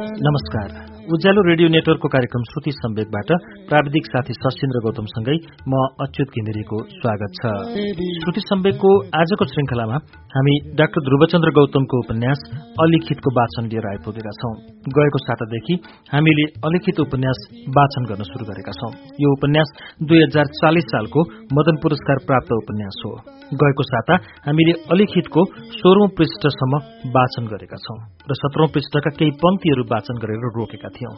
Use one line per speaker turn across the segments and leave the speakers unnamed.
नमस्कार उज्यालो रेडियो नेटवर्कको कार्यक्रम श्रुति सम्वेकबाट प्राविधिक साथी सशिन्द्र गौतमसँगै म अच्युत घिमिरेको स्वागत छ। श्रुति सम्वेकको आजको श्रृंखलामा हामी डाक्टर ध्रुवचन्द्र गौतमको उपन्यास अलिखितको वाचन लिएर आइपुगेका छौं। गएको सातादेखि हामीले अलिखित उपन्यास वाचन गर्न शुरू गरेका छौं। यो उपन्यास दुई सालको मदन पुरस्कार प्राप्त उपन्यास हो। गएको साता हामीले अलिखितको सोह्रौं पृष्ठसम्म वाचन गरेका छौं। र सत्रौं पृष्ठका केही पंक्तिहरू वाचन गरेर रोकेका थियौं।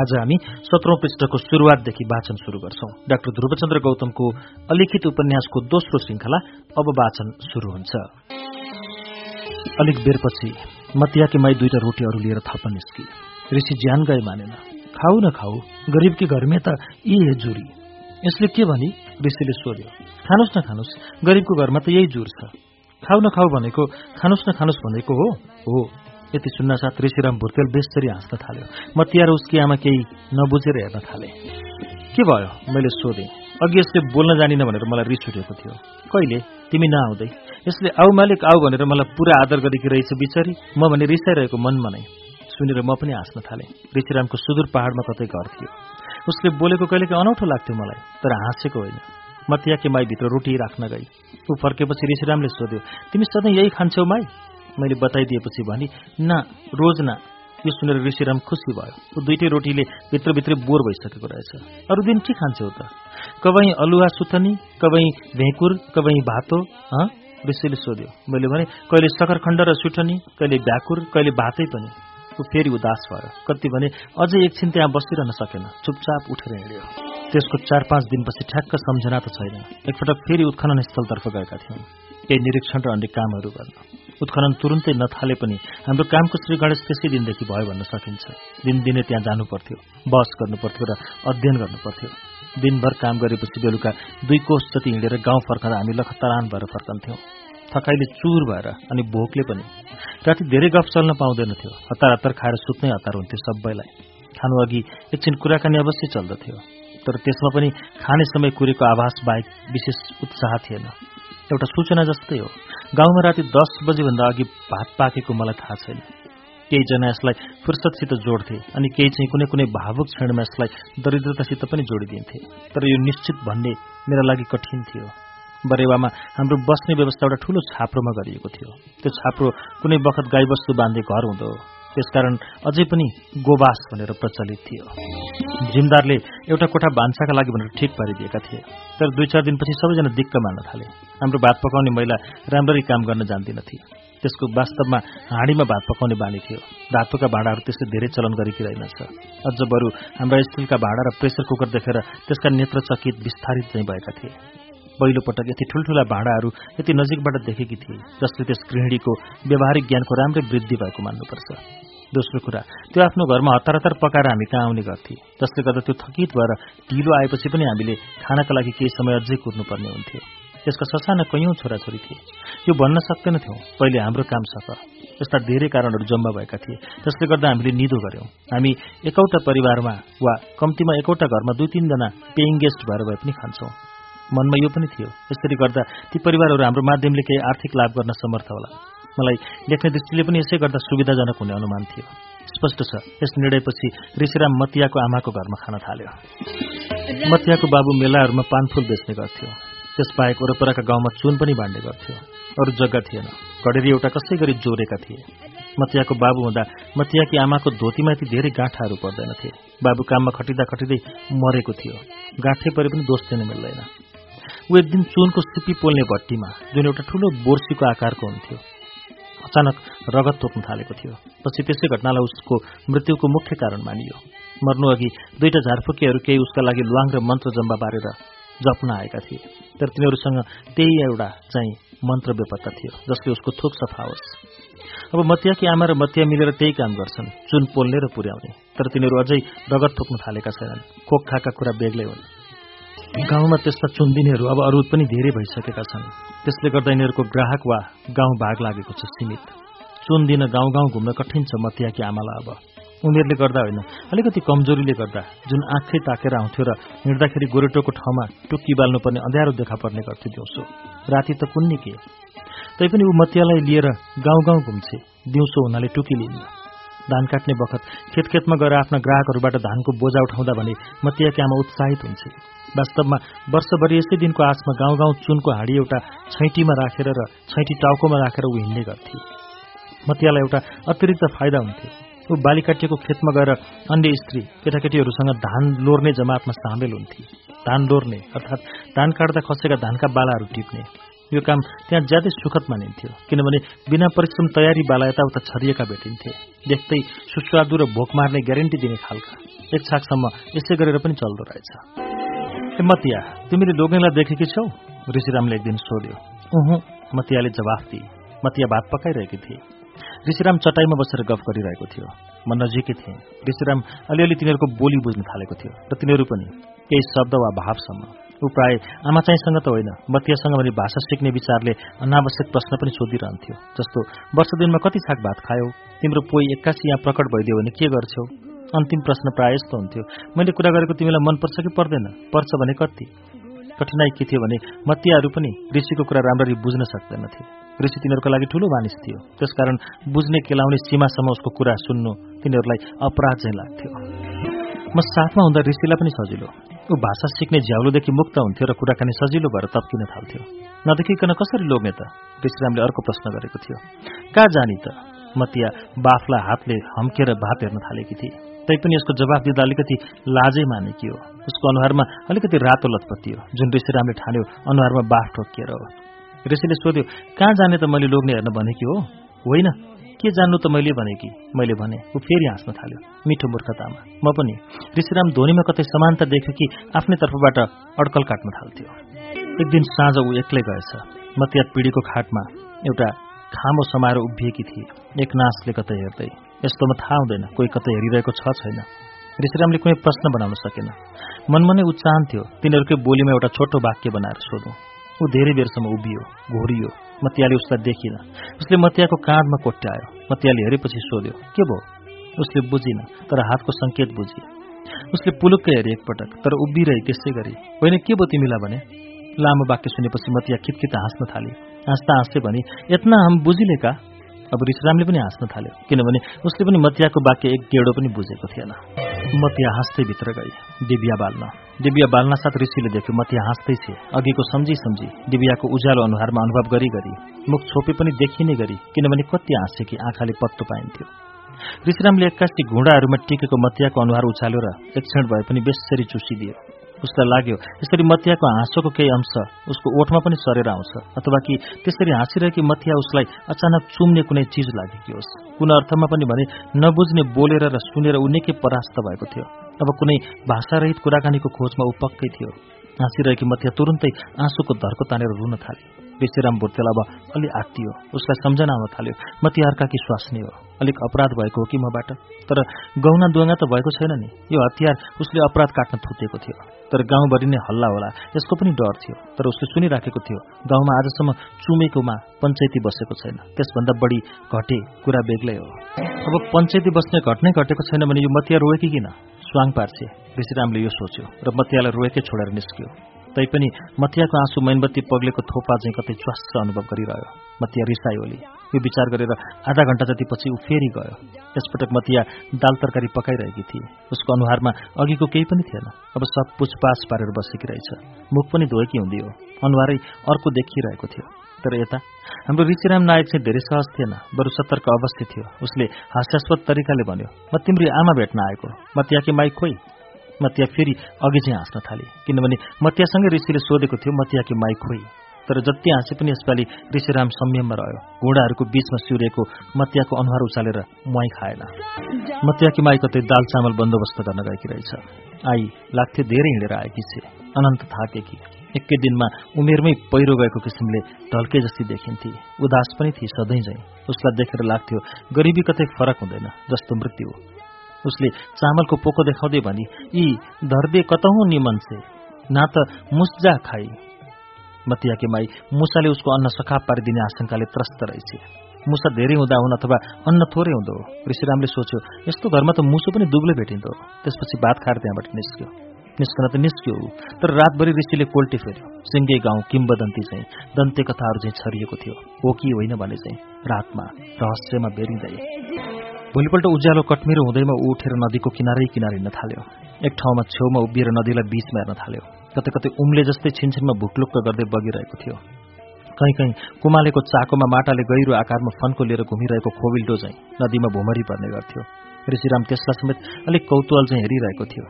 आज हामी सत्रौं पृष्ठको शुरूआतदेखि वाचन शुरू गर्छौं। डाक्टर ध्रुवचन्द्र गौतमको अलिखित उपन्यासको दोस्रो श्रृंखला अब वाचन शुरू हुन्छ। अलिक बेरपछि मतियाकी माई दुईटा रोटी अरू लिएर थप्न निस्की। ऋषि ज्यान गए मानेन। खाऊ न खाऊ गरीबकी घरमे त यी है जुरी। यसले के भनी? ऋषिले सोध्यो। खानुस् न खानुस् गरीबको घरमा त यही जुर छ। खाउ न खाऊ भनेको खानुस् न खानुस् भनेको हो? हो। यति सुन्नासाथ ऋषिराम भुर्तेल बेसरी हाँस्न थाल्यो। म तिहार उसकी आमा केही नबुझेर हेर्न थाले। के भयो? मैले सोधेँ। अघि यसले बोल्न जानिन भनेर मलाई रिस उठेको थियो। कहिले? तिमी नआउँदै। यसले आउ मालिक आऊ भनेर मलाई पुरा आदर गरेकी रहेछ बिचरी। म भने रिसाइरहेको मनमा नै। सुनेर म पनि हाँस्न थालेँ। ऋषिरामको सुदूर पहाडमा कतै घर थियो। उसले बोलेको कहिलेकाहीँ अनौठो लाग्थ्यो मलाई तर हाँसेको होइन। मतियाकी माईभित्र रोटी राख्न गई ऊ फर्केपछि ऋषिरामले सोध्यो तिमी सधैँ यही खान्छौ माई? मैले बताइदिएपछि भनी न रोज न यो सुनेर ऋषिराम खुसी भयो। ऊ दुइटै रोटीले भित्रभित्रै बोर भइसकेको रहेछ। अरू दिन के खान्छौ त? कबै अलुवा सुथनी कबै भेकुर कबै भातो ऋषिले सोध्यो। मैले भने कहिले सकरखण्ड र सुठनी कहिले भ्याकुर कहिले भातै पनि। ऊ फेरि उदास भयो। कति भने अझै एकछिन त्यहाँ बसिरहन सकेन। चुपचाप उठेर हिँड्यो। त्यसको चार पाँच दिनपछि ठ्याक्क सम्झना त छैन। एकपटक फेरि उत्खनन स्थलतर्फ गएका थियौँ। केही निरीक्षण र अन्य कामहरू गर्न। उत्खनन तुरुन्तै नथाले पनि हाम्रो कामको श्री गणेश त्यसै दिनदेखि भयो भन्न सकिन्छ। दिनदिनै त्यहाँ जानु पर्थ्यो बस गर्नु पर्थ्यो र अध्ययन गर्नु पर्थ्यो दिनभर काम गरेपछि बेलुका दुई कोष जति हिँडेर गाउँ फर्कँदा हामी लखतरान भएर फर्कन्थ्यौँ। थकाइले चुर भएर अनि भोकले पनि। राति धेरै गफ चल्न पाउँदैनथ्यो। हतार हतार खाएर सुत्नै हतार हुन्थ्यो सबैलाई। खानु अघि एकछिन कुराकानी अवश्य चल्दथ्यो। तर त्यसमा पनि खाने समय कुरेको आभास बाहेक विशेष उत्साह थिएन। एउटा सूचना जस्तै हो। गाउँमा राति दस बजीभन्दा अघि भात पाकेको मलाई थाहा छैन। केहीजना यसलाई फुर्सदसित जोड्थे अनि केही चाहिँ कुनै कुनै भावुक क्षणमा यसलाई दरिद्रतासित पनि जोडिदिन्थे। तर यो निश्चित भन्ने मेरा लागि कठिन थियो। बरेवामा हाम्रो बस्ने व्यवस्था एउटा ठूलो छाप्रोमा गरिएको थियो। त्यो छाप्रो कुनै बखत गाईबस्तु बाँध्ने घर हुँदो त्यसकारण अझै पनि गोबास भनेर प्रचलित थियो। जिमदारले एउटा कोठा भान्साका लागि भनेर ठिक पारिदिएका थिए तर दुई चार दिनपछि सबैजना दिक्क मान्न थाले। हाम्रो भात पकाउने महिला राम्ररी काम गर्न जान्दिनथे त्यसको वास्तवमा हाँडीमा भात पकाउने बानी थियो। धातुका भाँडाहरू त्यसले धेरै चलन गरेकी रहेनछ अझ बरु हाम्रा स्टिलका भाँडा र प्रेसर कुकर देखेर त्यसका नेत्रचकित विस्तारित चाहिँ भएका थिए। पहिलो पटक यति ठूल्ठूला भाँडाहरू यति नजिकबाट देखेकी थिए जसले त्यस गृहिणीको व्यावहारिक ज्ञानको राम्रै वृद्धि भएको मान्नुपर्छ। दोस्रो कुरा त्यो आफ्नो घरमा हतार हतार पकाएर हामी कहाँ आउने गर्थे जसले गर्दा त्यो थकित भएर ढिलो आएपछि पनि हामीले खानाका लागि केही समय अझै कुर्नुपर्ने हुन्थ्यो। त्यसका ससाना कैयौं छोराछोरी थिए। यो भन्न सक्दैनथ्यौं पहिले हाम्रो काम सक यस्ता धेरै कारणहरू जम्मा भएका थिए जसले गर्दा हामीले निदो गर्यौं। हामी एकौटा परिवारमा वा कम्तीमा एकौटा घरमा दुई तीनजना पेइङ गेस्ट भएर भए पनि खान्छौं। मनमा यो पनि थियो। यसरी गर्दा ती परिवारहरू हाम्रो माध्यमले केही आर्थिक लाभ गर्न समर्थ होला। मलाई लेख्ने दृष्टिले पनि यसै गर्दा सुविधाजनक हुने अनुमान थियो। स्पष्ट छ यस निर्णयपछि ऋषिराम मतियाको आमाको घरमा खान थाल्यो। मतियाको बाबु मेलाहरूमा पानफुल बेच्ने गर्थ्यो। त्यसबाहेक वरपरका गाउँमा चुन पनि बाँड्ने गर्थ्यो। अरू जग्गा थिएन। घडेरी एउटा कसै गरी जोडेका थिए। मतियाको बाबु हुँदा मतियाकी आमाको धोतीमा यति धेरै गाँठाहरू पर्दैनथे बाबु काममा खटिँदा खटिँदै मरेको थियो। गाँठे परे पनि दोष दिन मिल्दैन। ऊ एक दिन चुनको सिपी पोल्ने भट्टीमा जुन एउटा ठूलो बोर्सीको आकारको हुन्थ्यो। अचानक रगत तोक्न थालेको थियो पछि त्यसै घटनालाई उसको मृत्युको मुख्य कारण मानियो। मर्नु अघि दुईटा झारफुकेहरू केही उसका लागि लुवाङ र मन्त्र जम्बा बारेर जप्न आएका थिए तर तिनीहरूसँग त्यही एउटा चाहिँ मन्त्र बेपत्ता थियो जसले उसको थोक सफा होस्। अब मतियाकी आमा र मतिया मिलेर त्यही काम गर्छन् चुन पोल्ने र पुर्याउने तर तिनीहरू अझै रगत थोक्न थालेका छैनन् खोक खाका कुरा बेग्लै हुन्। गाउँमा त्यस्ता चुन्दिनेहरू अब अरू पनि धेरै भइसकेका छन्। त्यसले गर्दा यिनीहरूको ग्राहक वा गाउँ भाग लागेको छ सीमित। चुन दिन गाउँ गाउँ घुम्न कठिन छ मतियाकी आमालाई अब। उमेरले गर्दा होइन। अलिकति कमजोरीले गर्दा जुन आँखै ताकेर आउँथ्यो र हिँड्दाखेरि गोरेटोको ठाउँमा टुक्की बाल्नुपर्ने अँध्यारो देखा पर्ने गर्थ्यो दिउँसो। राति त कुन्ने के? तैपनि ऊ मतियालाई लिएर गाउँ गाउँ घुम्छे। दिउँसो हुनाले टुकी लिने धान काट्ने बखत खेत खेतमा गएर आफ्ना ग्राहकहरूबाट धानको बोझा उठाउँदा भने मतियाकी आमा उत्साहित हुन्छ। वास्तवमा वर्षभरि यसै दिनको आसमा गाउँ गाउँ चुनको हाँडी एउटा छैटीमा राखेर र छैटी टाउकोमा राखेर ऊ हिँड्ने गर्थे मतियालाई एउटा अतिरिक्त फाइदा हुन्थ्यो। ऊ बाली काटिएको खेतमा गएर अन्य स्त्री केटाकेटीहरूसँग धान लोर्ने जमातमा सामेल हुन्थे धान लोर्ने अर्थात् धान काट्दा खसेका धानका बालाहरू टिप्ने। यो काम त्यहाँ ज्यादै सुखद मानिन्थ्यो किनभने बिना परिश्रम तयारी बाला यताउता छरिएका भेटिन्थे। देख्दै सुस्वादु र भोक मार्ने ग्यारेन्टी दिने खालका। एक छाकसम्म यसै गरेर पनि चल्दो रहेछ। मतिया तिमीले लोग्नेलाई देखेकी छौ? ऋषिरामले एक दिन सोध्यो। उहु मतियाले जवाफ दिए। मतिया भात पकाइरहेकी थिए। ऋषिराम चटाईमा बसेर गफ गरिरहेको थियो। म नजिकै थिएँ। ऋषिराम अलिअलि तिनीहरूको बोली बुझ्न थालेको थियो र तिनीहरू पनि केही शब्द वा भावसम्म ऊ प्राय आमा चाहिँसँग त होइन मतियासँग भने भाषा सिक्ने विचारले अनावश्यक प्रश्न पनि सोधिरहन्थ्यो। जस्तो वर्ष दिनमा कति छाक भात खायौ? तिम्रो पोइ एक्कासी यहाँ प्रकट भइदियो भने के गर्छौ? अन्तिम प्रश्न प्राय यस्तो हुन्थ्यो मैले कुरा गरेको तिमीलाई मनपर्छ कि पर्दैन? पर्छ भने कति? कठिनाई के थियो भने मतियाहरू पनि ऋषिको कुरा राम्ररी बुझ्न सक्दैनथे ऋषि तिनीहरूको लागि ठूलो मानिस थियो। त्यसकारण बुझ्ने केलाउने सीमासम्म उसको कुरा सुन्नु तिनीहरूलाई अपराध चाहिँ लाग्थ्यो। म साथमा हुँदा ऋषिलाई पनि सजिलो। ऊ भाषा सिक्ने झ्याउलोदेखि मुक्त हुन्थ्यो र कुराकानी सजिलो भएर तप्किन थाल्थ्यो। नदेखिकन कसरी लोग्ने त? ऋषिरामले अर्को प्रश्न गरेको थियो। कहाँ जानी त मतिया बाफला हातले हम्केर भात हेर्न थालेकी थिए तैपनि यसको जवाफ दिँदा अलिकति लाजै मानेकी हो। उसको अनुहारमा अलिकति रातो लतपत्ती हो जुन ऋषिरामले ठान्यो अनुहारमा बाफ ठोकिएर हो। ऋषिले सोध्यो कहाँ जाने त मैले लोग्ने हेर्न भनेकी हो? होइन। के जान्नु त मैले भने कि? मैले भने ऊ फेरि हाँस्न थाल्यो। मिठो मूर्खतामा। म पनि ऋषिराम धोनीमा कतै समानता देख्यो कि आफ्नै तर्फबाट अड्कल काट्न थाल्थ्यो। एक दिन साँझ ऊ एक्लै गएछ। म त्यहाँ पिँढीको खाटमा एउटा खामो समाएर उभिएकी थिए। एक नासले कतै हेर्दै यस्तोमा थाहा हुँदैन कोही कतै हेरिरहेको छ छैन। ऋषिरामले कुनै प्रश्न बनाउन सकेन। मनमा नै ऊ चाहन्थ्यो तिनीहरूकै बोलीमा एउटा छोटो वाक्य बनाएर सोधौँ। ऊ धेरै बेरसम्म उभियो घोरियो मतियाले उसलाई देखिन उसले मतियाको काँधमा कोट्यायो मतियाले हेरेपछि सोध्यो के भयो उसले बुझिन तर हातको संकेत बुझी उसले पुलुक्कै हेरे एकपटक तर उभिरहे त्यसै गरी होइन के भयो तिमीलाई भने लामो वाक्य सुनेपछि मतिया खितखित हाँस्न थाले हाँस्दा हाँस्दै भने यत्ना हम बुझिले का अब ऋषरामले पनि हाँस्न थाल्यो किनभने उसले पनि मतियाको वाक्य एक गेडो पनि बुझेको थिएन मतिया हाँस्दै भित्र गई दिव्या बाल्न दिव्या बाल्न साथ ऋषिले देख्यो मतिया हाँस्दै थिए अघिको सम्झी सम्झी दिव्याको उज्यालो अनुहारमा अनुभव गरी गरी मुख छोपे पनि देखिने गरी किनभने कति हाँसे कि आँखाले पत्तो पाइन्थ्यो ऋषिरामले एक्कासी घुँडाहरूमा टिकेको मतियाको अनुहार उचाल्यो र एक क्षण भए पनि बेसरी चुसिदियो उसलाई लाग्यो यसरी मतियाको हाँसोको केही अंश उसको ओठमा पनि सरेर आउँछ अथवा कि त्यसरी हाँसिरहेकी मतिया उसलाई अचानक चुम्ने कुनै चिज लागेकी होस्। कुन अर्थमा पनि भने नबुझ्ने बोलेर र सुनेर ऊ निकै परास्त भएको थियो। अब कुनै भाषारहित कुराकानीको खोजमा ऊ पक्कै थियो। हाँसिरहेकी मतिया तुरुन्तै आँसुको धर्को तानेर रुन थाले। बेसीराम भुर्तेल अब अलि आत्तियो। उसलाई सम्झना आउन थाल्यो म ती अर्काकी स्वास्नी हो। अलिक अपराध भएको हो कि मबाट? तर गौना दुवाङ्गा त भएको छैन नि। यो हतियार उसले अपराध काट्न थुतेको थियो। तर गाउँभरि नै हल्ला होला यसको पनि डर थियो। तर उसले सुनिराखेको थियो गाउँमा आजसम्म चुमेकोमा पञ्चायती बसेको छैन। त्यसभन्दा बढी घटे कुरा बेग्लै हो। अब पञ्चायती बस्ने घट्नै घटेको छैन भने यो मतिया रोए कि किन? स्वाङ पार्छे ऋषिरामले यो सोच्यो र मतियालाई रोएकै छोडेर निस्क्यो। तैपनि मतियाको आँसु मैनबत्ती पग्लेको थोपा चाहिँ कतै च्वास्स अनुभव गरिरह्यो। मतिया रिसायोली यो विचार गरेर आधा घण्टा जति पछि ऊ फेरि गयो। यसपटक मतिया दाल तरकारी पकाइरहेकी थिए। उसको अनुहारमा अघिको केही पनि थिएन। अब सब पुछपाछ पारेर बसेकी रहेछ। मुख पनि धोएकी हुँदियो अनुहारै अर्को देखिरहेको थियो। तर यता हाम्रो ऋषिराम नायक चाहिँ धेरै सहज थिएन। बरु सतर्क अवस्थित थियो। उसले हास्यास्पद तरिकाले भन्यो म तिम्रो आमा भेट्न आएको। मतियाकी माई खोइ? मतिया फेरि अघि चाहिँ हाँस्न थाले। किनभने मतियासँगै ऋषिले सोधेको थियो मतियाकी माई खोइ? तर जति हाँसे पनि यसपालि ऋषिराम संयममा रह्यो। घोडाहरूको बीचमा सिउरेको मतियाको अनुहार उचालेर मुहाई खाएन। मतियाकी माई कतै दाल चामल बन्दोबस्त गर्न गएकी रहेछ। आई लाग्थ्यो धेरै हिँडेर आएकी छे। अनन्त थाकेकी एकै दिनमा उमेरमै पहिरो गएको किसिमले ढल्के जस्तै देखिन्थे। उदास पनि थिए सधैँ उसलाई देखेर लाग्थ्यो गरिबी कतै फरक हुँदैन जस्तो मृत्यु उसले चामलको पोको देखाउँदै भनी यी धर्दे कतहुँ निमन छे ना त मुस्जा खाई मतियाकी माई मुसाले उसको अन्न सखाप पारिदिने आशंकाले त्रस्त रहेछ। मुसा धेरै हुँदा हुन् अथवा अन्न थोरै हुँदो ऋषिरामले सोच्यो यस्तो घरमा त मुसो पनि दुब्ले भेटिँदो त्यसपछि भात खाएर त्यहाँबाट निस्क्यो। निस्कन त निस्क्यो तर रातभरि ऋषिले कोल्टी फेर्यो। सिङ्गे गाउँ किम्बदन्ती चाहिँ दन्ते कथाहरू चाहिँ छरिएको थियो। हो कि होइन भने चाहिँ रातमा रहस्यमा बेरिँदै। भोलिपल्ट उज्यालो कटमिरो हुँदैमा ऊ उठेर नदीको किनारै किनार हिँड्न थाल्यो। एक ठाउँमा छेउमा उभिएर नदीलाई बीचमा हेर्न थाल्यो। कतै कतै उम्ले जस्तै छिनछिनमा भुकलुक्क गर्दै बगिरहेको थियो। कहीँ कहीँ कुमालेको चाकोमा माटाले गहिरो आकारमा फन्को लिएर घुमिरहेको खोबिल्डो चाहिँ नदीमा भुमरी पर्ने गर्थ्यो। ऋषिराम त्यसलाई समेत अलिक कौतूहल चाहिँ हेरिरहेको थियो।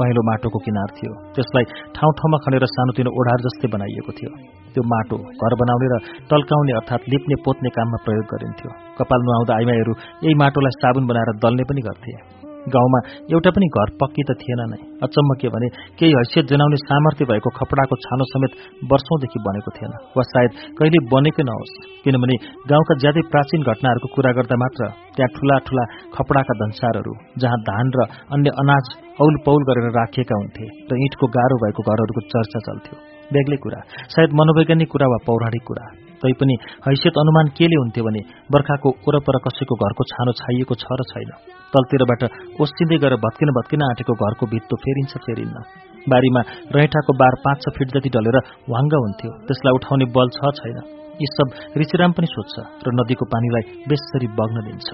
पहेँलो माटोको किनार थियो। त्यसलाई ठाउँ ठाउँमा खनेर सानोतिनो ओढार जस्तै बनाइएको थियो। त्यो माटो घर बनाउने र टल्काउने अर्थात् लिप्ने पोत्ने काममा प्रयोग गरिन्थ्यो। कपाल नुहाउँदा आइमाईहरू यही माटोलाई साबुन बनाएर दल्ने पनि गर्थे। गाउँमा एउटा पनि घर पक्की त थिएन नै। अचम्म के भने केही हैसियत जनाउने सामर्थ्य भएको खपडाको छानो समेत वर्षौंदेखि बनेको थिएन वा सायद कहिले बनेकै नहोस्। किनभने गाउँका ज्यादै प्राचीन घटनाहरूको कुरा गर्दा मात्र त्यहाँ ठूला ठूला खपडाका धन्सारहरू जहाँ धान र अन्य अनाज औल पौल गरेर राखिएका हुन्थे र इँटको गाह्रो भएको घरहरूको चर्चा चल्थ्यो। बेग्लै कुरा। सायद मनोवैज्ञानिक कुरा वा पौराणिक कुरा। तैपनि हैसियत अनुमान केले हुन्थ्यो भने बर्खाको वरपर कसैको घरको छानो छाइएको छ र छैन। तलतिरबाट ओस्टिँदै गएर भत्किन भत्किन आँटेको घरको भित्तो फेरिन्छ फेरिन्न। बारीमा रहेठाको बार पाँच छ फिट जति डलेर वाङ्ग हुन्थ्यो। त्यसलाई उठाउने बल छ छैन। यी सब ऋषिराम पनि सोध्छ र नदीको पानीलाई बेसरी बग्न दिन्छ।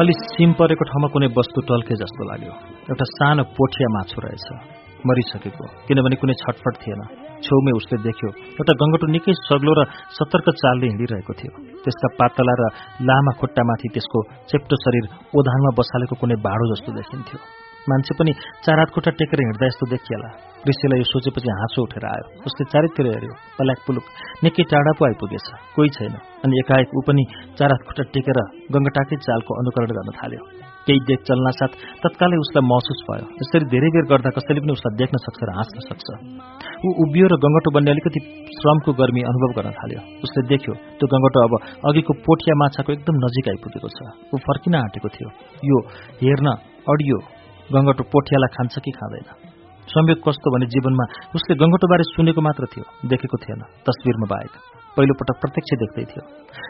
अलि सिम परेको ठाउँमा कुनै वस्तु टल्के जस्तो लाग्यो। एउटा सानो पोठिया माछु रहेछ। मरिसकेको किनभने कुनै छटफट थिएन। छेउमै उसले देख्यो एउटा गङ्गटो निकै सग्लो र सतर्क चालले हिँडिरहेको थियो। त्यसका पातला र लामा खुट्टामाथि त्यसको चेप्टो शरीर ओधानमा बसालेको कुनै भाडो जस्तो देखिन्थ्यो। मान्छे पनि चार हात खुट्टा टेकेर हिँड्दा यस्तो देखिएला। ऋषिलाई यो सोचेपछि हाँसो उठेर आयो। उसले चारैतिर हेऱ्यो पल्याक पुलुक निकै टाढा पो आइपुगेछ। कोही छैन। अनि एकाएक ऊ पनि चार हात खुट्टा टेकेर गङ्गटाकै चालको अनुकरण गर्न थाल्यो। केही देख चल्नासाथ तत्कालै उसलाई महसुस भयो। यसरी धेरै बेर गर्दा कसैले पनि उसलाई देख्न सक्छ र हाँस्न सक्छ। ऊ उभियो र गङ्गटो बन्ने अलिकति श्रमको गर्मी अनुभव गर्न थाल्यो। उसले देख्यो त्यो गङ्गटो अब अघिको पोठिया माछाको एकदम नजिक आइपुगेको छ। ऊ फर्किन आँटेको थियो। यो हेर्न अडियो गङ्गटो पोठियालाई खान्छ कि खाँदैन? संयोग कस्तो भने जीवनमा? उसले गङ्गटोबारे सुनेको मात्र थियो। देखेको थिएन। तस्विरमा बाहेक। पहिलोपटक प्रत्यक्ष देख्दै थियो।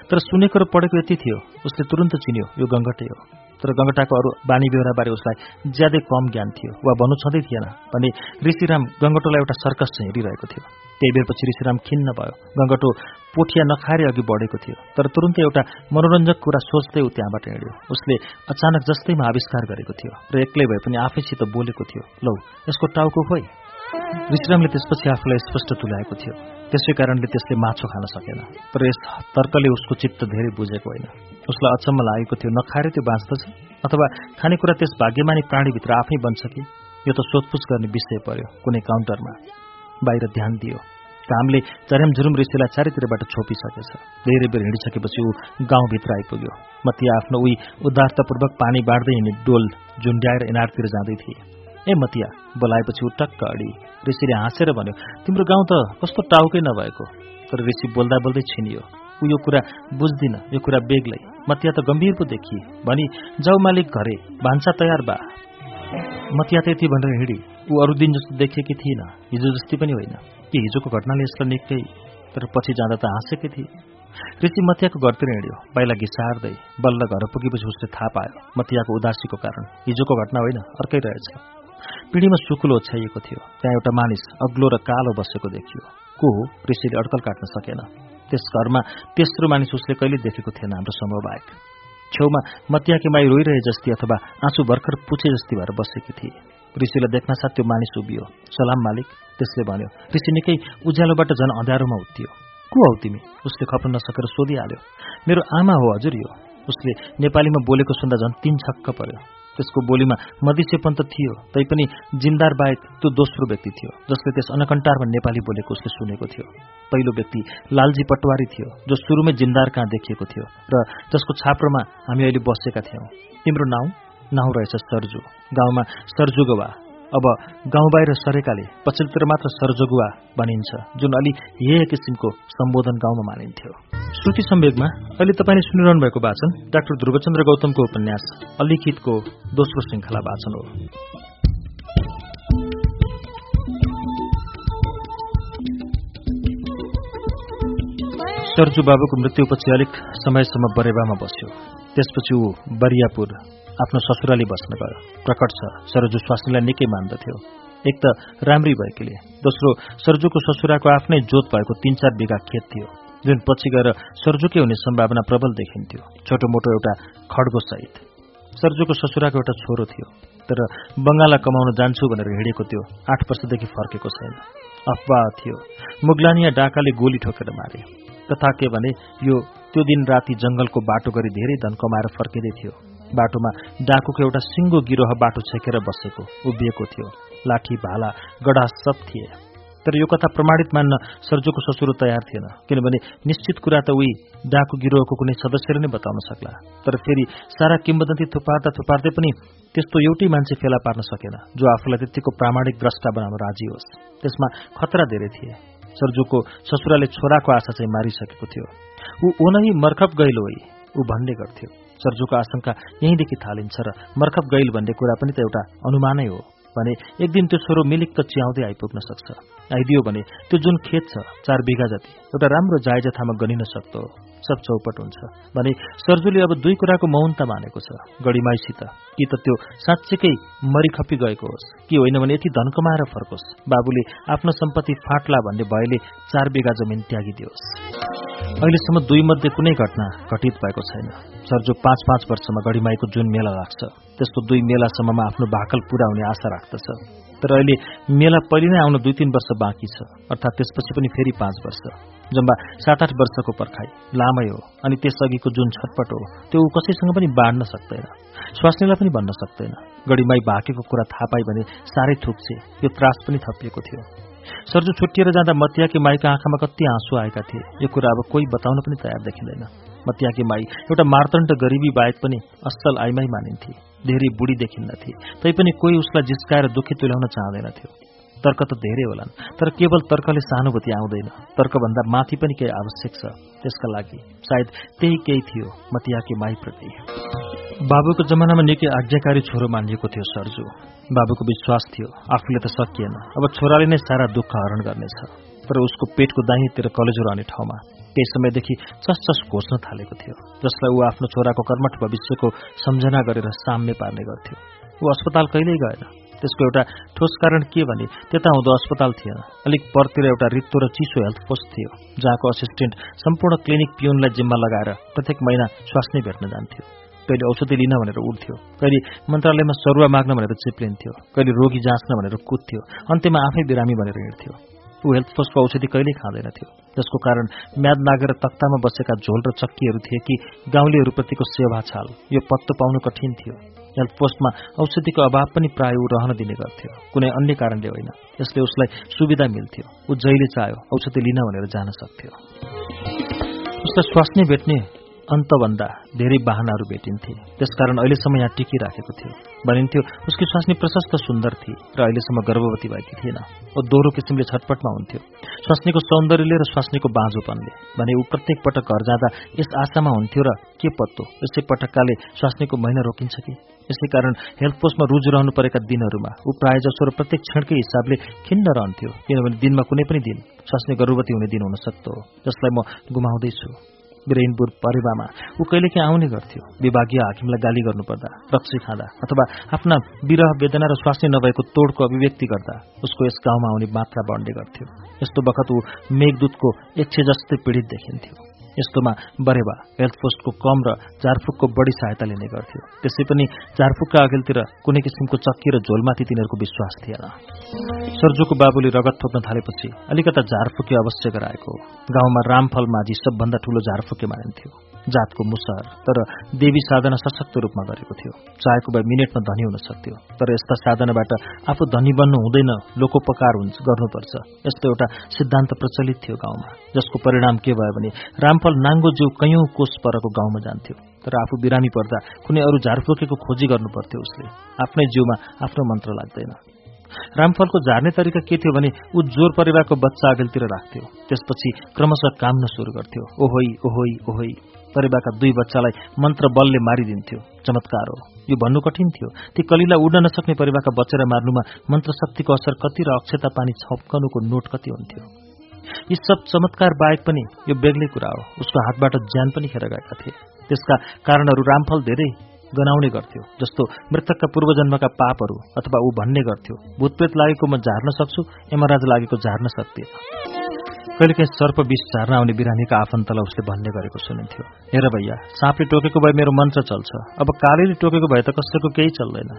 तर सुनेको र पढेको यति थियो उसले तुरन्त चिन्यो यो गङ्गटै हो। तर गङ्गटाको अरू बानी बेहोराबारे उसलाई ज्यादै कम ज्ञान थियो वा भन्नु छँदै थिएन भने ऋषिराम गङ्गटोलाई एउटा सर्कस चाहिँ हेरिरहेको थियो। त्यही बेरपछि ऋषिराम खिन्न भयो। गङ्गटो पोठिया नखाएर अघि बढेको थियो तर तुरन्तै एउटा मनोरञ्जक कुरा सोच्दै ऊ त्यहाँबाट हिँड्यो। उसले अचानक जस्तैमा आविष्कार गरेको थियो र एक्लै भए पनि आफैसित बोलेको थियो लौ यसको टाउको खोइ। विश्रामले त्यसपछि आफूलाई स्पष्ट तुल्याएको थियो। त्यसै कारणले त्यसले माछो खान सकेन। तर यस तर्कले उसको चित्त धेरै बुझेको होइन। उसलाई अचम्म लागेको थियो नखाएर त्यो बाँच्दछ? अथवा खानेकुरा त्यस भाग्यमानी प्राणीभित्र आफै बन्छ कि? यो त सोधपुछ गर्ने विषय पर्यो कुनै काउन्टरमा। बाहिर ध्यान दियो। घामले झुरुम ऋषिलाई चारैतिरबाट छोपिसकेछ। धेरै बेर हिँडिसकेपछि ऊ गाउँभित्र आइपुग्यो। म त्यहाँ आफ्नो उही उदारतापूर्वक पानी बाँड्दै हिँड्ने डोल झुन्ड्याएर इनारतिर जाँदै थिए। ए मतिया बोलाएपछि ऊ टक्क अडी ऋषिले हाँसेर भन्यो तिम्रो गाउँ त कस्तो टाउकै नभएको। तर ऋषि बोल्दा बोल्दै छिनियो। ऊ यो कुरा बुझ्दिन यो कुरा बेग्लै। मतिया त गम्भीर पो देखिए भनी जाउ मालिक घरे भान्सा तयार बा। मतिया त यति भनेर हिँडी ऊ अरू दिन जस्तो देखेकी थिइन हिजो जस्तै पनि होइन। कि हिजोको घटनाले यसलाई निकै तर पछि जाँदा त हाँसेकै थिए। ऋषि मतियाको घरतिर हिँड्यो। बाइला घिसार्दै बल्ल घर पुगेपछि उसले थाहा पायो मतियाको उदासीको कारण हिजोको घटना होइन अर्कै रहेछ। पिँढीमा सुकुलो ओछ्याइएको थियो। त्यहाँ एउटा मानिस अग्लो र कालो बसेको देखियो। को हो ऋषिले अड्कल काट्न सकेन। त्यस घरमा तेस्रो मानिस उसले कहिले देखेको थिएन हाम्रो समूह बाहेक। छेउमा मतियाकी माई रोइरहे जस्ती अथवा आँसु भर्खर पुछे जस्ती भएर बसेकी थिए। ऋषिलाई देख्न साथ त्यो मानिस उभियो। सलाम मालिक त्यसले भन्यो। ऋषि निकै उज्यालोबाट झन् अँध्यारोमा उत्तियो को हौ तिमी? उसले खप्न नसकेर सोधिहाल्यो। मेरो आमा हो हजुर यो। उसले नेपालीमा बोलेको सुन्दा झन् तीन छक्क पर्यो। त्यसको बोलीमा मदिसेपन त थियो तैपनि जिन्दार बाहेक त्यो दोस्रो व्यक्ति थियो जसले त्यस अनकन्टारमा नेपाली बोलेको उसले सुनेको थियो। पहिलो व्यक्ति लालजी पटवारी थियो जो सुरुमै जिन्दार कहाँ देखिएको थियो र जसको छाप्रोमा हामी अहिले बसेका थियौँ। तिम्रो नाउँ? नाउँ रहेछ सरजु। गाउँमा सरजुगवा अब गाउँ बाहिर सरेकाले पछिल्लोतिर मात्र सरजगुवा भनिन्छ जुन अलि हे किसिमको सम्बोधन गाउँमा मानिन्थ्यो। श्रुति सम्वेकमा अहिले तपाईँले सुनिरहनु भएको वाचन डाक्टर ध्रुवचन्द्र गौतमको उपन्यास अलिखितको दोस्रो श्रृङ्खला वाचन हो। सरजु बाबुको मृत्युपछि अलिक समयसम्म बरेबामा बस्यो। त्यसपछि ऊ बरियापुर आफ्नो ससुराली बस्न गयो। प्रकट छ सरजु स्वास्नीलाई निकै मान्दथ्यो। एक त राम्री भएकीले दोस्रो सरजुको ससुराको आफ्नै जोत भएको तीन चार बिघा खेत थियो जुन पछि गएर सरजुकै हुने सम्भावना प्रबल देखिन्थ्यो छोटो मोटो एउटा खड्गो सहित। सर्जुको ससुराको एउटा छोरो थियो तर बङ्गाला कमाउन जान्छु भनेर हिँडेको थियो आठ वर्षदेखि फर्केको छैन। अफवाह थियो मुगलानिया डाकाले गोली ठोकेर मारे। कथा के भने यो त्यो दिन राति जंगलको बाटो गरी धेरै धन कमाएर फर्किँदै थियो। बाटोमा डाकुको एउटा सिङ्गो गिरोह बाटो छेकेर बसेको उभिएको थियो। लाठी भाला गढा सब थिए। तर यो कथा प्रमाणित मान्न सर्जोको ससुरो तयार थिएन किनभने निश्चित कुरा त उही डाकु गिरोहको कुनै सदस्यले नै बताउन सक्ला। तर फेरि सारा किम्बदन्ती थुपार्दा थुपार्दै पनि त्यस्तो एउटै मान्छे फेला पार्न सकेन जो आफूलाई त्यतिको प्रामाणिक द्रष्टा बनाउन राजी होस्। त्यसमा खतरा धेरै थिए। सर्जुको ससुराले छोराको आशा चाहिँ मारिसकेको थियो। ऊ ओनही मर्खप गैलो होइ ऊ भन्ने गर्थ्यो। सर्जुको आशंका यहीँदेखि थालिन्छ र मर्खप गैल भन्ने कुरा पनि त एउटा अनुमानै हो। भने एक दिन त्यो छोरो मिलिक्क चियाउँदै आइपुग्न सक्छ। आइदियो भने त्यो जुन खेत छ चार बिघा जति एउटा राम्रो जायजथामा गनिन सक्दो सब चौपट हुन्छ। भने सर्जुले अब दुई कुराको मौनता मानेको छ। गढीमाईसित कि त त्यो साँच्चीकै मरिखपी गएको होस् कि होइन भने यति धन कमाएर फर्कोस्। बाबुले आफ्नो सम्पत्ति फाट्ला भन्ने भएले चार बिघा जमिन त्यागिदियोस्। अहिलेसम्म दुई मध्ये कुनै घटना घटित भएको छैन। सर्जु पाँच पाँच वर्षमा गढीमाईको जुन मेला लाग्छ। त्यस्तो दुई मेलासम्ममा आफ्नो भाकल पूरा हुने आशा राख्दछ। तर अहिले मेला पहिले नै आउन दुई तीन वर्ष बाँकी छ। अर्थात् त्यसपछि पनि फेरि पाँच वर्ष। जम्बा सात आठ वर्षको पर्खाइ लामै हो। अनि त्यसअघिको जुन छटपट हो त्यो कसैसँग पनि बाँड्न सक्दैन। स्वास्नीलाई पनि भन्न सक्दैन। गढीमाई भाकेको कुरा थाहा पाइ भने साह्रै थुक्छे। यो त्रास पनि थपिएको थियो। सर्जु छुट्टिएर जाँदा मतियाकी माईका आँखामा कति आँसु आएका थिए। यो कुरा अब कोही बताउन पनि तयार देखिँदैन। मतियाकी माई एउटा मार्तण्ड गरिबी बाहेक पनि असल आइमाई मानिन्थे। धेरै बुढी देखिन्नथे तैपनि कोही उसलाई जिस्काएर दुखी तुल्याउन चाहँदैनथ्यो तर्क त धेरै होलान् तर केवल तर्कले सहानुभूति आउँदैन। तर्कभन्दा माथि पनि केही आवश्यक छ। त्यसका लागि सायद त्यही केही थियो मतियाकी माईप्रति। बाबुको जमानामा निकै आज्ञाकारी छोरो मानिएको थियो सरजु। बाबुको विश्वास थियो आफूले त सकिएन। अब छोराले नै सारा दुःख हरण गर्नेछ। तर उसको पेटको दाहिँतिर कलेजो रहने ठाउँमा केही समयदेखि चस घोच्न थालेको थियो जसलाई ऊ आफ्नो छोराको कर्मठ भविष्यको सम्झना गरेर साम्य पार्ने गर्थ्यो। ऊ अस्पताल कहिल्यै गएन। त्यसको एउटा ठोस कारण के भने त्यता हुँदो अस्पताल थिएन। अलिक परतिर एउटा रित्तो र चिसो हेल्थ पोस्ट थियो जहाँको असिस्टेन्ट सम्पूर्ण क्लिनिक पिउनलाई जिम्मा लगाएर प्रत्येक महिना स्वास्नी भेट्न जान्थ्यो। कहिले औषधि लिन भनेर उठ्थ्यो कहिले मन्त्रालयमा सरुवा माग्न भनेर चिप्लिन्थ्यो कहिले रोगी जाँच्न भनेर कुद्थ्यो अन्त्यमा आफै बिरामी भनेर हिँड्थ्यो। ऊ हेल्थ पोस्टको औषधि कहिल्यै खाँदैनथ्यो जसको कारण म्याद नागेर तख्तामा बसेका झोल र चक्कीहरू थिए कि गाउँलेहरूप्रतिको सेवा छाल। यो पत्तो पाउनु कठिन थियो। हेल्थ पोस्टमा औषधिको अभाव पनि प्राय ऊ रहन दिने गर्थ्यो। कुनै अन्य कारणले होइन। यसले उसलाई सुविधा मिल्थ्यो। ऊ जहिले चाह्यो औषधि लिन भनेर जान सक्थ्यो। उसलाई स्वास्नी भेट्ने अन्तभन्दा धेरै बाहनाहरू भेटिन्थे। त्यसकारण अहिलेसम्म यहाँ टिकिराखेको थियो। भनिन्थ्यो उसकी स्वास्नी प्रशस्त सुन्दर थिए र अहिलेसम्म गर्भवती भएकी थिएन। ओ दोहोरो किसिमले छटपटमा हुन्थ्यो। स्वास्नीको सौन्दर्यले र स्वास्नीको बाँझोपनले भने ऊ प्रत्येक पटक घर जाँदा यस आशामा हुन्थ्यो र के पत्तो यसै पटक्काले स्वास्नीको महिना रोकिन्छ कि? यसै कारण हेल्थ पोस्टमा रुजु रहनु परेका दिनहरूमा ऊ प्रायः जसो र प्रत्येक क्षणकै हिसाबले खिन्न रहन्थ्यो किनभने दिनमा कुनै पनि दिन स्वास्नी गर्भवती हुने दिन हुन सक्दो जसलाई म गुमाउँदैछु। बिरेनपुर परेवामा ऊ कहिलेकाहीँ आउने गर्थ्यो। विभागीय हाकिमलाई गाली गर्नुपर्दा रक्सी खाँदा अथवा आफ्ना विरह वेदना र स्वास्थ्य नभएको तोडको अभिव्यक्ति गर्दा उसको यस गाउँमा आउने मात्रा बढ्ने गर्थ्यो। यस्तो बखत ऊ मेघदूतको एकछे जस्तै पीडित देखिन्थ्यो। यस्तोमा बरेवा हेल्थ पोस्टको कम र झारफुकको बढी सहायता लिने गर्थ्यो। त्यसै पनि झारफुकका अघिल्तिर कुनै किसिमको चक्की र झोलमाथि तिनीहरूको विश्वास थिएन। सर्जुको बाबुले रगत थोप्न थालेपछि अलिकता झारफुके अवश्य गराएको गाउँमा रामफल माझी सबभन्दा ठूलो झारफुके मानिन्थ्यो। जातको मुसहर तर देवी साधना सशक्त रूपमा गरेको थियो। चाहेको भए मिनेटमा धनी हुन सक्थ्यो तर यस्ता साधनाबाट आफू धनी बन्नु हुँदैन लोकोपकार गर्नुपर्छ। यस्तो एउटा सिद्धान्त प्रचलित थियो गाउँमा जसको परिणाम के भयो भने रामफल नाङ्गो जिउ कैयौं कोष परको गाउँमा जान्थ्यो तर आफू बिरामी पर्दा कुनै अरू झारफुकेको खोजी गर्नु पर्थ्यो उसले। आफ्नै जिउमा आफ्नो मन्त्र लाग्दैन। रामफलको झार्ने तरिका के थियो भने ऊ जोर परिवारको बच्चा अघिल्तिर राख्थ्यो। त्यसपछि क्रमशः काम्न सुरु गर्थ्यो। ओहोई ओहोई ओहोई। परिवारका दुई बच्चालाई मन्त्र बलले मारिदिन्थ्यो। चमत्कार हो। यो भन्नु कठिन थियो। ती कलिला उड्न नसक्ने परिवारका बच्चेर मार्नुमा मन्त्र शक्तिको असर कति र अक्षता पानी छप्कनुको नोट कति हुन्थ्यो। यी सब चमत्कार बाहेक पनि यो बेग्लै कुरा हो। उसको हातबाट ज्यान पनि खेर गएका थिए। त्यसका कारणहरू रामफल धेरै गनाउने गर्थ्यो जस्तो मृतकका पूर्वजन्मका पापहरू अथवा ऊ भन्ने गर्थ्यो। भूतप्रेत लागेको म झार्न सक्छु यमराज लागेको झार्न सक्दिनँ। कहिलेकाहीँ सर्प विष झार्न आउने बिरामीका आफन्तलाई उसले भन्ने गरेको सुनिन्थ्यो। हेर भैया साँपले टोकेको भए मेरो मन्त्र चल्छ। अब कालेले टोकेको भए त कसैको केही चल्दैन।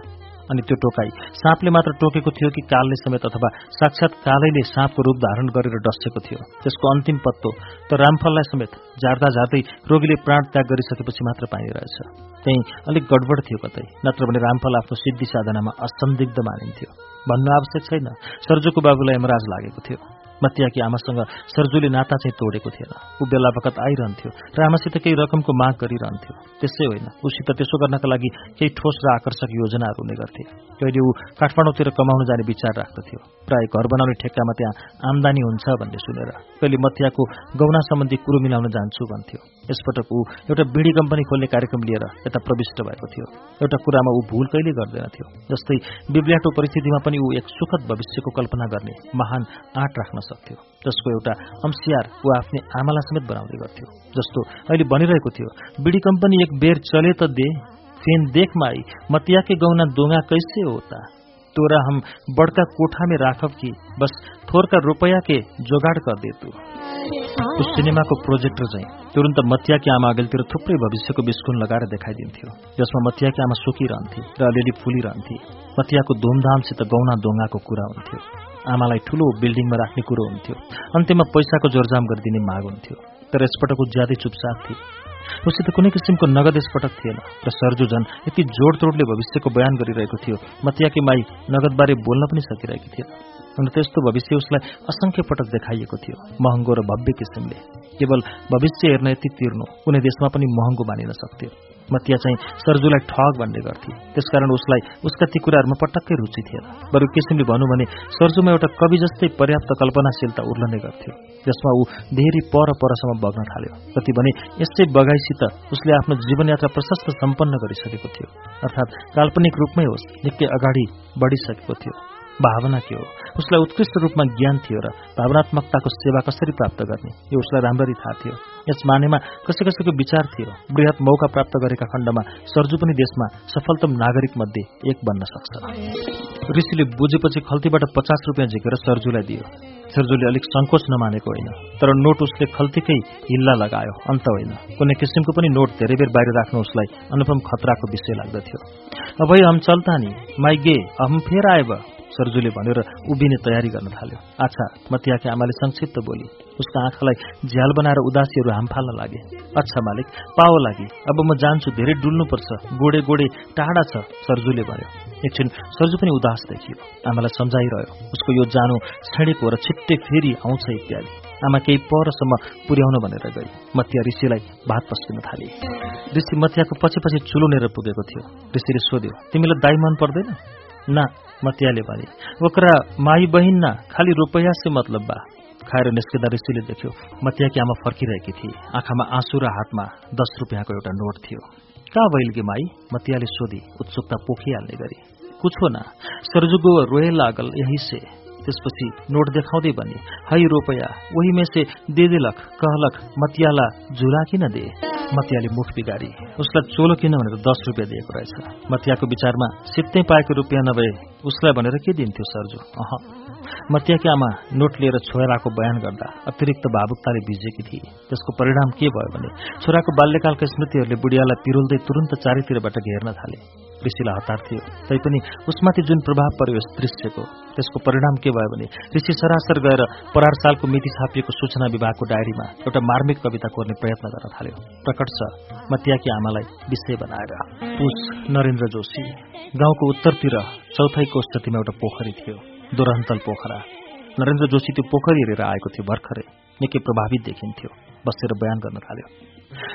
अनि त्यो टोकाई साँपले मात्र टोकेको थियो कि कालले समेत अथवा साक्षात कालैले साँपको रूप धारण गरेर डसेको थियो। त्यसको अन्तिम पत्तो त रामफललाई समेत झार्दा झार्दै रोगीले प्राण त्याग गरिसकेपछि मात्र पाइरहेछ। त्यही अलिक गडबड थियो कतै नत्र भने रामफल आफ्नो सिद्धि साधनामा असन्दिग्ध मानिन्थ्यो। भन्नु आवश्यक छैन। सर्जुको बाबुलाई यमराज लागेको थियो। मतियाकी आमासँग सर्जुले नाता चाहिँ तोडेको थिएन। ऊ बेला बखत आइरहन्थ्यो र आमासित केही रकमको माग गरिरहन्थ्यो। त्यसै होइन उसित त्यसो गर्नका लागि केही ठोस र आकर्षक योजनाहरू हुने गर्थे। कहिले ऊ काठमाडौँतिर कमाउन जाने विचार राख्दथ्यो। प्राय घर बनाउने ठेक्कामा त्यहाँ आमदानी हुन्छ भन्ने सुनेर कहिले मतियाको गौना सम्बन्धी कुरो मिलाउन जान्छु भन्थ्यो। यसपटक ऊ एउटा बिडी कम्पनी खोल्ने कार्यक्रम लिएर यता प्रविष्ट भएको थियो। एउटा कुरामा ऊ भूल कहिले गर्दैनथ्यो जस्तै बिब्ल्याटो परिस्थितिमा पनि ऊ एक सुखद भविष्यको कल्पना गर्ने महान आँट राख्न सक्थ्यो जसको एउटा अंशियार ऊ आफ्नै आमालाई समेत बनाउँदै गर्थ्यो। जस्तो अहिले भनिरहेको थियो बिडी कम्पनी एक बेर चले त दे फेन देखमा आई मतियाके गौना दोंगा कैसे होता? तोरा हम बड़का कोठा में राखब कि? बस थोरका रुपया के जोगाड कर दे तू। सिनेमाको प्रोजेक्टर चाहिँ तुरन्त मतियाकी आमा अगाडितिर थुप्रै भविष्यको बिस्कुन लगाएर देखाइदिन्थ्यो जसमा मतियाकी आमा सुकिरहन्थे र अलिअलि फुलिरहन्थे मतियाको धुमधामसित गौना दोंगाको कुरा हुन्थ्यो आमालाई ठूलो बिल्डिङमा राख्ने कुरो हुन्थ्यो अन्त्यमा पैसाको जोरजाम गरिदिने माग हुन्थ्यो तर यसपटक ज्यादै चुपचाप थिए उसित कुनै किसिमको नगद यसपटक थिएन र सर्जु झन यति जोडतोडले भविष्यको बयान गरिरहेको थियो। मतियाकी माई नगदबारे बोल्न पनि सकिरहेकी थिएन हुन त्यस्तो भविष्य उसलाई असंख्य पटक देखाइएको थियो महँगो र भव्य किसिमले। केवल भविष्य हेर्न यति तिर्नु कुनै देशमा पनि महँगो मानिन सक्थ्यो। मतिया चाहिँ सर्जुलाई ठग भन्ने गर्थे त्यसकारण उसलाई उसका ती कुराहरूमा पटक्कै रुचि थिएन। बरु किसिमले भनौँ भने सर्जुमा एउटा कवि जस्तै पर्याप्त कल्पनाशीलता उर्लने गर्थ्यो जसमा ऊ धेरै पर परसम्म बग्न थाल्यो। कति भने यस्तै बगाइसित उसले आफ्नो जीवनयात्रा प्रशस्त सम्पन्न गरिसकेको थियो। अर्थात् काल्पनिक रूपमै होस् निकै अगाडि बढिसकेको थियो। भावना हो उसलाई उत्कृष्ट रूपमा ज्ञान थियो र भावनात्मकताको सेवा कसरी प्राप्त गर्ने यो उसलाई राम्ररी थाहा थियो। यस मानेमा कसै कसैको विचार थियो। वृहत मौका प्राप्त गरेका खण्डमा सर्जु पनि देशमा सफलतम नागरिक मध्ये एक बन्न सक्छ। ऋषिले बुझेपछि खल्तीबाट पचास रुपियाँ झिकेर सर्जुलाई दियो। सर्जुले अलिक सङ्कोच नमानेको होइन तर नोट उसले खल्तीकै हिल्ला लगायो अन्त होइन। कुनै किसिमको पनि नोट धेरै बेर बाहिर राख्नु उसलाई अनुपम खतराको विषय लाग्दथ्यो। अब हम चल्ता नि माइगे हम फेर आए सरजुले भनेर उभिने तयारी गर्न थाल्यो। आच्छा मतियाकी आमाले संक्षिप्त बोली। उसका आँखालाई झ्याल बनाएर उदासीहरू हाम फाल्न लागे। अच्छा मालिक पाओ लागि। अब म जान्छु धेरै डुल्नुपर्छ। गोडे गोडे टाढा छ सरजुले भन्यो। एकछिन सरजु पनि उदास देखियो। आमालाई सम्झाइरह्यो। उसको यो जानु छेडेको र छिट्टै फेरि आउँछ इत्यादि। आमा केही परसम्म पुर्याउन भनेर गई। मतिया ऋषिलाई भात पस्किन थाले। ऋषि मतियाको पछि पछि चुलोनेर पुगेको थियो। ऋषिले सोध्यो तिमीलाई दाई मन पर्दैन? ना मतियाले भने। ओकरा माई बहिन न खालि रुपैयाँ से मतलब बा। खाएर निस्किँदा ऋषिले देख्यो मतियाकी आमा फर्किरहेकी थिए आँखामा आँसु र हातमा दस रुपियाँको एउटा नोट थियो। कहाँ भइल माई? मतियाले सोधी उत्सुकता पोखिहाल्ने गरी। कुछो न सरजुगो रोए लागल यही से। त्यसपछि नोट देखाउँदै भने है रुपैयाँ वही में से दे देलक कहलक मतियाला झुला किन दे? मतियाले मुख बिगारी उसलाई चोलो किन भनेर दस रुपियाँ दिएको रहेछ। मतियाको विचारमा सित्तै पाएको रुपियाँ नभए उसलाई भनेर के दिन्थ्यो सरजु? अह। मतियाकी आमा नोट लिएर छोराको बयान गर्दा अतिरिक्त भावुकताले भिजेकी थिए। त्यसको परिणाम के भयो भने छोराको बाल्यकालका स्मृतिहरूले बुढियालाई पिरोल्दै तुरन्त चारैतिरबाट घेर्न थाले। ऋषिलाई हतार थियो। तैपनि उसमाथि जुन प्रभाव पर्यो यस दृश्यको त्यसको परिणाम के भयो भने ऋषि सरासर गएर परार सालको मिति छापिएको सूचना विभागको डायरीमा एउटा मार्मिक कविता कोर्ने प्रयत्न गर्न थाल्यो। प्रकट छ मतियाकी आमालाई विषय बनाएर। पुष नरेन्द्र जोशी गाउँको उत्तरतिर चौथाइको स्थितिमा एउटा पोखरी थियो दोरहन्तल पोखरा। नरेन्द्र जोशी त्यो पोखरी हेरेर आएको थियो भर्खरै निकै प्रभावित देखिन्थ्यो बसेर बयान गर्न थाल्यो।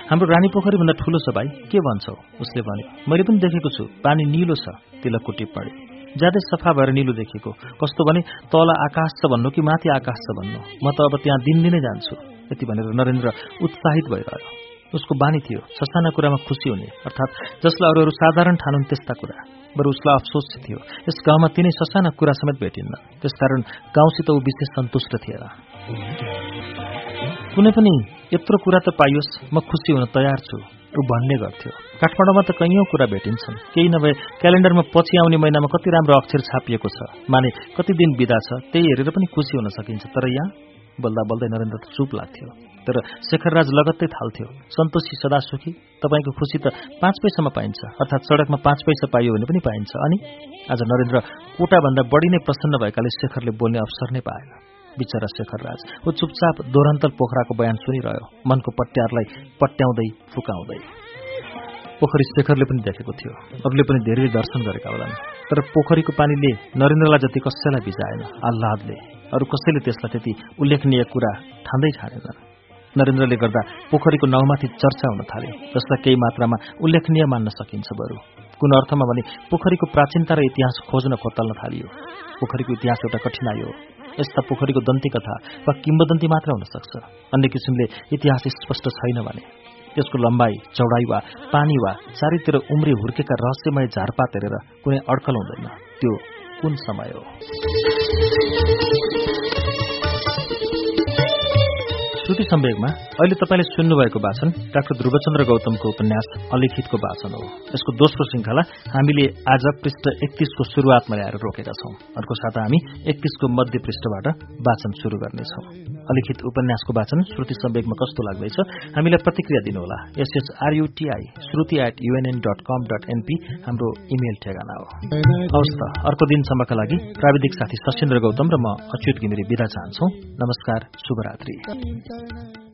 हाम्रो रानी पोखरीभन्दा ठूलो छ भाइ। के भन्छौ? उसले भन्यो मैले पनि देखेको छु पानी निलो छ तिलकको टिप्पणी ज्यादै सफा भएर निलो देखेको। कस्तो भने तल आकाश छ भन्नु कि माथि आकाश छ भन्नु? म त अब त्यहाँ दिनदिनै जान्छु। यति भनेर नरेन्द्र उत्साहित भइरह्यो। उसको बानी थियो ससाना कुरामा खुसी हुने अर्थात् जसलाई अरू अरू साधारण ठानुन् त्यस्ता कुरा। बरु उसलाई अफसोस थियो यस गाउँमा तिनै ससाना कुरा समेत भेटिन्न। त्यसकारण गाउँसित ऊ विशेष सन्तुष्ट थिएन। कुनै पनि यत्रो कुरा त पाइयोस् म खुसी हुन तयार छु ऊ भन्ने गर्थ्यो। काठमाडौँमा त कैयौँ कुरा भेटिन्छन्। केही नभए क्यालेन्डरमा पछि आउने महिनामा कति राम्रो अक्षर छापिएको छ। माने कति दिन बिदा छ त्यही हेरेर पनि खुसी हुन सकिन्छ। तर यहाँ बोल्दा बोल्दै नरेन्द्र त चुप लाग्थ्यो। तर शेखरराज लगत्तै थाल्थ्यो। सन्तोषी सदा सुखी तपाईँको खुसी त पाँच पैसामा पाइन्छ अर्थात् सडकमा पाँच पैसा पाइयो भने पनि पाइन्छ। अनि आज नरेन्द्र कोटाभन्दा बढी नै प्रसन्न भएकाले शेखरले बोल्ने अवसर नै पाएन। बिचरा शेखरराज ऊ चुपचाप दोरन्तल पोखराको बयान सुनिरह्यो। मनको पट्यारलाई पट्याउँदै फुकाउँदै। पोखरी शेखरले पनि देखेको थियो। अरूले पनि धेरै दर्शन गरेका होलान्। तर पोखरीको पानीले नरेन्द्रलाई जति कसैलाई भिजाएन आह्लादले। अरू कसैले त्यसलाई त्यति उल्लेखनीय कुरा ठान्दै ठानेनन् नरेन्द्रले गर्दा पोखरीको नाउँमाथि चर्चा हुन थाले। जसलाई केही मात्रामा उल्लेखनीय मान्न सकिन्छ बरु। कुन अर्थमा भने पोखरीको प्राचीनता र इतिहास खोज्न खोतल्न थालियो। पोखरीको इतिहास एउटा कठिनाइ हो। यस्ता पोखरीको दन्ती कथा वा किम्बदन्ती मात्र हुन सक्छ। अन्य किसिमले इतिहास स्पष्ट छैन भने यसको लम्बाइ चौडाइ वा पानी वा चारैतिर उम्री हुर्केका रहस्यमय झारपात हेरेर कुनै अड्कल हुँदैन। त्यो कुन समय हो? श्रुति सम्वेकमा अहिले तपाईँले सुन्नुभएको वाचन डाक्टर ध्रुवचन्द्र गौतमको उपन्यास अलिखितको वाचन हो। यसको दोस्रो श्रृङ्खला हामीले आज पृष्ठ एकतीसको शुरूआतमा ल्याएर रोकेका छौं। अर्को साता हामी एकतीसको मध्य पृष्ठबाट वाचन शुरू गर्नेछौं। अलिखित उपन्यासको वाचन श्रुति सम्वेकमा कस्तो लाग्दैछ हामीलाई प्रतिक्रिया दिनुहोला। S H R U T I Shruti at U N N dot com dot N P हाम्रो इमेल ठेगाना हो। हवस् अर्को दिनसम्मका लागि प्राविधिक साथी सशेन्द्र गौतम र म अच्युत घिमिरे विदा चाहन्छौ। नमस्कार शुभरात्री। ಶರಣ